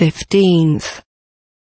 fifteenth.